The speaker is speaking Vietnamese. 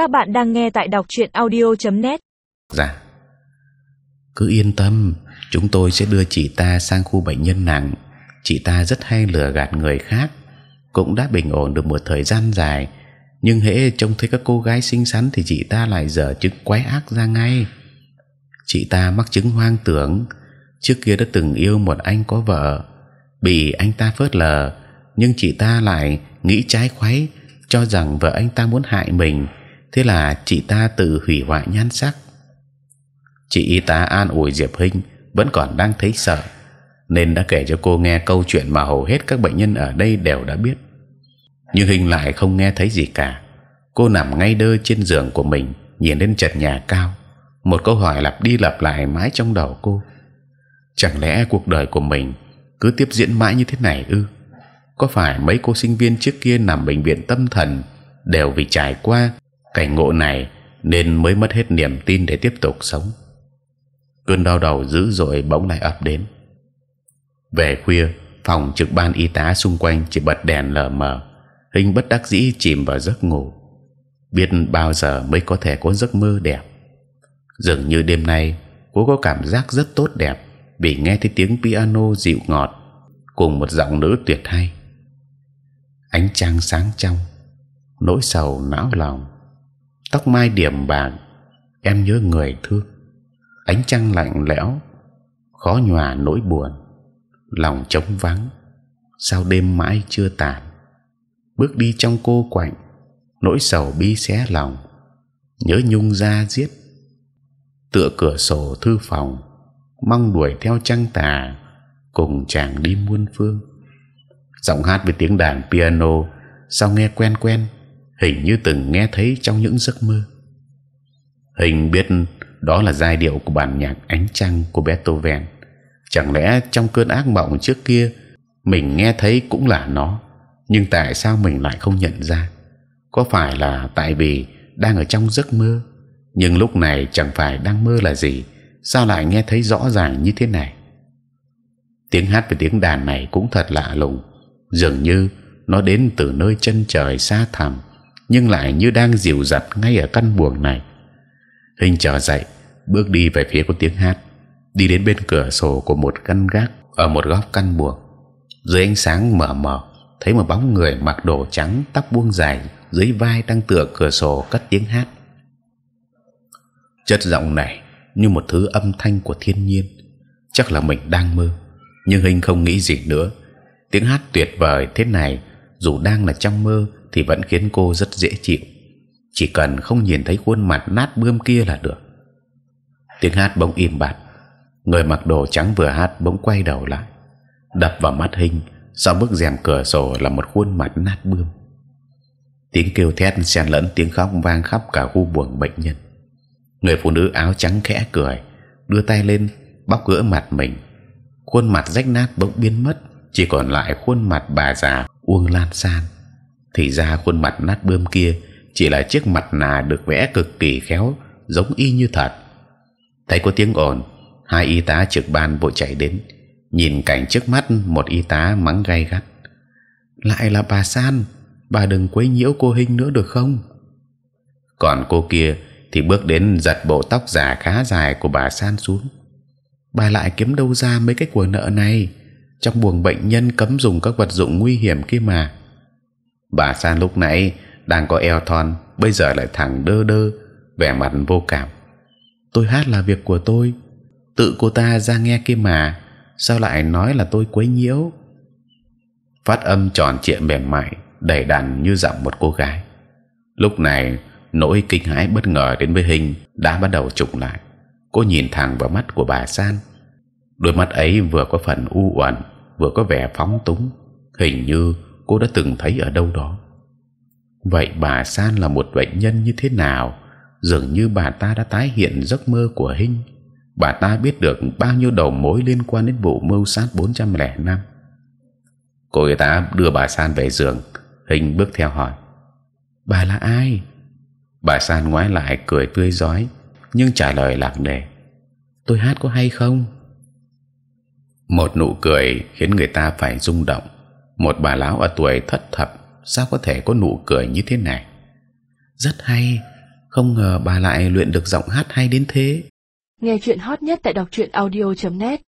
Các bạn đang nghe tại đọc truyện audio.net. Dạ. Cứ yên tâm, chúng tôi sẽ đưa chị ta sang khu bệnh nhân nặng. Chị ta rất hay lừa gạt người khác, cũng đã bình ổn được một thời gian dài. Nhưng hễ trông thấy các cô gái xinh xắn thì chị ta lại dở chứng quái ác ra ngay. Chị ta mắc chứng hoang tưởng, trước kia đã từng yêu một anh có vợ, bị anh ta phớt lờ, nhưng chị ta lại nghĩ trái khuấy, cho rằng vợ anh ta muốn hại mình, thế là chị ta tự hủy hoại nhan sắc. Chị y tá an ủi Diệp Hinh vẫn còn đang thấy sợ, nên đã kể cho cô nghe câu chuyện mà hầu hết các bệnh nhân ở đây đều đã biết. Nhưng hình lại không nghe thấy gì cả. Cô nằm ngay đơ trên giường của mình, nhìn lên trần nhà cao. Một câu hỏi lặp đi lặp lại mãi trong đầu cô. Chẳng lẽ cuộc đời của mình cứ tiếp diễn mãi như thế này ư? Có phải mấy cô sinh viên trước kia nằm bệnh viện tâm thần đều vì trải qua cảnh ngộ này nên mới mất hết niềm tin để tiếp tục sống? Cơn đau đầu dữ dội bỗng lại ập đến. Về khuya, phòng trực ban y tá xung quanh chỉ bật đèn lờ mờ, hình bất đắc dĩ chìm vào giấc ngủ. Biết bao giờ mới có thể có giấc mơ đẹp. Dường như đêm nay cô có cảm giác rất tốt đẹp vì nghe thấy tiếng piano dịu ngọt cùng một giọng nữ tuyệt hay ánh trăng sáng trong nỗi sầu não lòng tóc mai điểm bạc, em nhớ người thương ánh trăng lạnh lẽo, khó nhòa nỗi buồn. Lòng trống vắng, sao đêm mãi chưa tàn. Bước đi trong cô quạnh, nỗi sầu bi xé lòng. Nhớ nhung ra giết. Tựa cửa sổ thư phòng, mong đuổi theo trăng tà, cùng chàng đi muôn phương. Giọng hát với tiếng đàn piano, sao nghe quen quen? Hình như từng nghe thấy trong những giấc mơ. Hình biết đó là giai điệu của bản nhạc ánh trăng của Beethoven. Chẳng lẽ trong cơn ác mộng trước kia, mình nghe thấy cũng là nó, nhưng tại sao mình lại không nhận ra? Có phải là tại vì đang ở trong giấc mơ, nhưng lúc này chẳng phải đang mơ là gì? Sao lại nghe thấy rõ ràng như thế này? Tiếng hát và tiếng đàn này cũng thật lạ lùng. Dường như nó đến từ nơi chân trời xa thẳm nhưng lại như đang dịu dặt ngay ở căn buồng này. Hình trở dậy, bước đi về phía của tiếng hát, đi đến bên cửa sổ của một căn gác ở một góc căn buồng. Dưới ánh sáng mờ mờ, thấy một bóng người mặc đồ trắng, tóc buông dài, dưới vai đang tựa cửa sổ cất tiếng hát. Chất giọng này như một thứ âm thanh của thiên nhiên, chắc là mình đang mơ, nhưng hình không nghĩ gì nữa. Tiếng hát tuyệt vời thế này dù đang là trong mơ thì vẫn khiến cô rất dễ chịu. Chỉ cần không nhìn thấy khuôn mặt nát bươm kia là được. Tiếng hát bỗng im bặt. Người mặc đồ trắng vừa hát bỗng quay đầu lại. Đập vào mắt hình sau bức rèm cửa sổ là một khuôn mặt nát bươm. Tiếng kêu thét xen lẫn tiếng khóc vang khắp cả khu buồng bệnh nhân. Người phụ nữ áo trắng khẽ cười, đưa tay lên, bóc gỡ mặt mình. Khuôn mặt rách nát bỗng biến mất, chỉ còn lại khuôn mặt bà già uông lan san thì ra khuôn mặt nát bươm kia chỉ là chiếc mặt nạ được vẽ cực kỳ khéo, giống y như thật. Thấy có tiếng ồn, hai y tá trực ban vội chạy đến, nhìn cảnh trước mắt một y tá mắng gay gắt. Lại là bà san, bà đừng quấy nhiễu cô Hinh nữa được không? Còn cô kia thì bước đến giật bộ tóc giả khá dài của bà san xuống. Bà lại kiếm đâu ra mấy cái của nợ này? Trong buồng bệnh nhân cấm dùng các vật dụng nguy hiểm kia mà bà san lúc nãy đang có eo thon, bây giờ lại thẳng đơ đơ, vẻ mặt vô cảm. Tôi hát là việc của tôi. Tự cô ta ra nghe kia mà, sao lại nói là tôi quấy nhiễu? Phát âm tròn trịa mềm mại, đầy đặn như giọng một cô gái. Lúc này, nỗi kinh hãi bất ngờ đến với hình đã bắt đầu trục lại. Cô nhìn thẳng vào mắt của bà san đôi mắt ấy vừa có phần u uẩn, vừa có vẻ phóng túng. Hình như cô đã từng thấy ở đâu đó. Vậy bà san là một bệnh nhân như thế nào? Dường như bà ta đã tái hiện giấc mơ của hinh. Bà ta biết được bao nhiêu đầu mối liên quan đến vụ mưu sát 405 cô y tá đưa bà san về giường. Hinh bước theo hỏi. Bà là ai? Bà san ngoái lại cười tươi rói, nhưng trả lời lạc đề. Tôi hát có hay không? Một nụ cười khiến người ta phải rung động một bà lão ở tuổi thất thập, sao có thể có nụ cười như thế này? Rất hay, không ngờ bà lại luyện được giọng hát hay đến thế. Nghe chuyện hot nhất tại đọc truyện audio.net